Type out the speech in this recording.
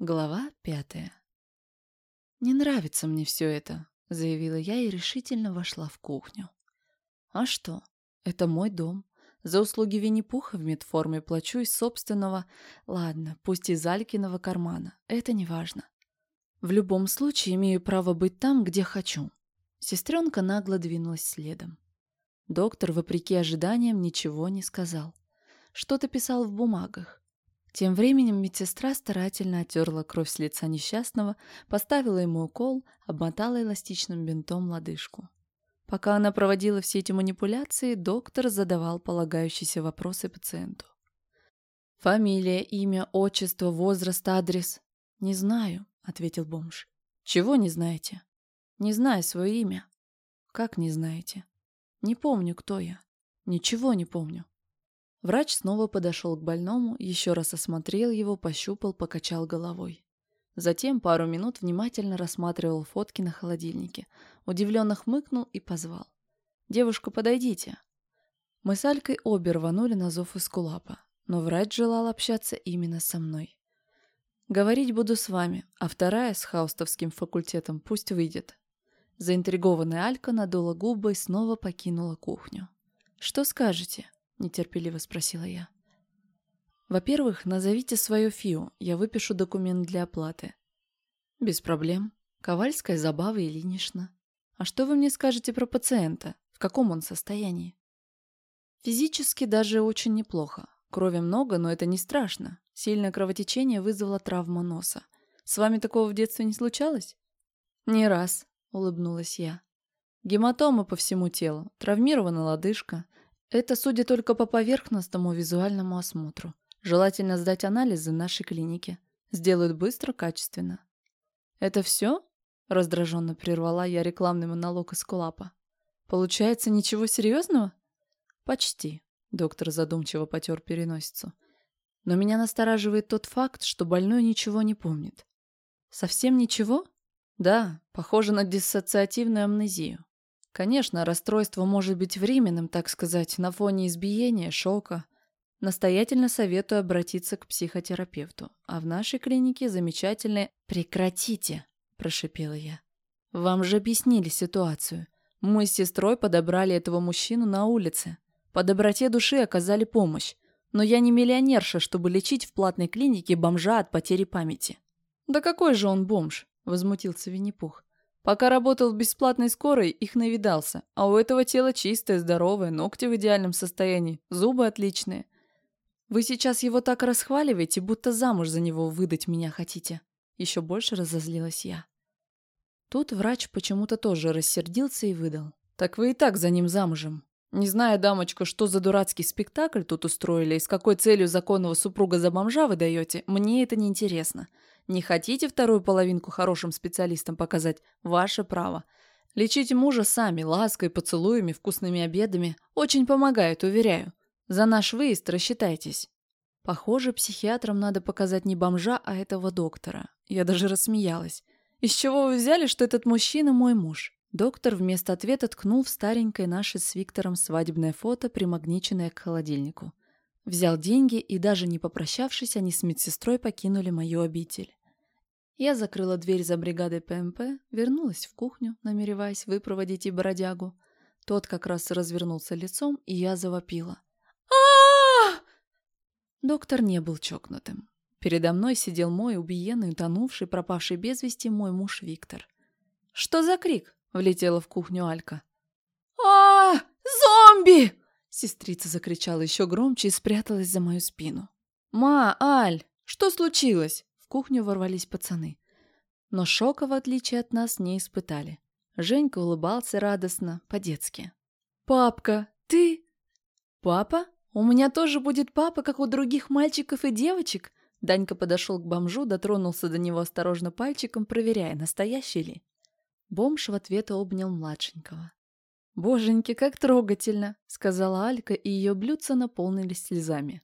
Глава пятая. «Не нравится мне все это», — заявила я и решительно вошла в кухню. «А что? Это мой дом. За услуги Винни-Пуха в медформе плачу из собственного, ладно, пусть из Алькиного кармана, это не важно. В любом случае имею право быть там, где хочу». Сестренка нагло двинулась следом. Доктор, вопреки ожиданиям, ничего не сказал. Что-то писал в бумагах. Тем временем медсестра старательно оттерла кровь с лица несчастного, поставила ему укол, обмотала эластичным бинтом лодыжку. Пока она проводила все эти манипуляции, доктор задавал полагающиеся вопросы пациенту. «Фамилия, имя, отчество, возраст, адрес?» «Не знаю», — ответил бомж. «Чего не знаете?» «Не знаю свое имя». «Как не знаете?» «Не помню, кто я. Ничего не помню». Врач снова подошел к больному, еще раз осмотрел его, пощупал, покачал головой. Затем пару минут внимательно рассматривал фотки на холодильнике, удивленно хмыкнул и позвал. «Девушка, подойдите». Мы с Алькой обе рванули на зов из кулапа, но врач желал общаться именно со мной. «Говорить буду с вами, а вторая с хаустовским факультетом пусть выйдет». Заинтригованная Алька надула губы и снова покинула кухню. «Что скажете?» — нетерпеливо спросила я. «Во-первых, назовите свое ФИО, я выпишу документ для оплаты». «Без проблем. Ковальская, Забава Ильинична. А что вы мне скажете про пациента? В каком он состоянии?» «Физически даже очень неплохо. Крови много, но это не страшно. Сильное кровотечение вызвало травму носа. С вами такого в детстве не случалось?» «Не раз», — улыбнулась я. «Гематомы по всему телу, травмирована лодыжка, это судя только по поверхностному визуальному осмотру. Желательно сдать анализы нашей клинике. Сделают быстро, качественно. «Это все?» – раздраженно прервала я рекламный монолог из Кулапа. «Получается, ничего серьезного?» «Почти», – доктор задумчиво потер переносицу. «Но меня настораживает тот факт, что больной ничего не помнит». «Совсем ничего?» «Да, похоже на диссоциативную амнезию. Конечно, расстройство может быть временным, так сказать, на фоне избиения, шока. Настоятельно советую обратиться к психотерапевту. А в нашей клинике замечательные... «Прекратите!» – прошипела я. «Вам же объяснили ситуацию. Мы с сестрой подобрали этого мужчину на улице. По доброте души оказали помощь. Но я не миллионерша, чтобы лечить в платной клинике бомжа от потери памяти». «Да какой же он бомж?» – возмутился Винни-Пух. Пока работал в бесплатной скорой, их навидался, а у этого тело чистое, здоровое, ногти в идеальном состоянии, зубы отличные. Вы сейчас его так расхваливаете, будто замуж за него выдать меня хотите. Еще больше разозлилась я. Тут врач почему-то тоже рассердился и выдал. Так вы и так за ним замужем. Не знаю, дамочка, что за дурацкий спектакль тут устроили и с какой целью законного супруга за бомжа вы даете, мне это не интересно. Не хотите вторую половинку хорошим специалистам показать? Ваше право. Лечите мужа сами, лаской, поцелуями, вкусными обедами. Очень помогает, уверяю. За наш выезд рассчитайтесь. Похоже, психиатрам надо показать не бомжа, а этого доктора. Я даже рассмеялась. Из чего вы взяли, что этот мужчина мой муж? Доктор вместо ответа ткнул в старенькое наше с Виктором свадебное фото, примагниченное к холодильнику. Взял деньги и, даже не попрощавшись, они с медсестрой покинули мою обитель. Я закрыла дверь за бригадой ПМП, вернулась в кухню, намереваясь выпроводить и бродягу. Тот как раз развернулся лицом, и я завопила. а Доктор не был чокнутым. Передо мной сидел мой убиенный, утонувший, пропавший без вести мой муж Виктор. «Что за крик?» — влетела в кухню Алька. а Зомби!» Сестрица закричала еще громче и спряталась за мою спину. «Ма, Аль, что случилось?» Кухню ворвались пацаны. Но шока, в отличие от нас, не испытали. Женька улыбался радостно, по-детски. «Папка, ты...» «Папа? У меня тоже будет папа, как у других мальчиков и девочек?» Данька подошел к бомжу, дотронулся до него осторожно пальчиком, проверяя, настоящий ли. Бомж в ответ обнял младшенького. «Боженьки, как трогательно!» — сказала Алька, и ее блюдца наполнились слезами.